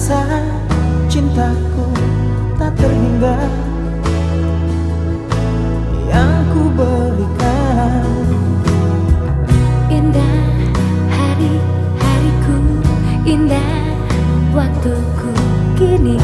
rasa cintaku tak terhingga. Yang ku berikan. Indah hari-hariku Indah waktuku kini.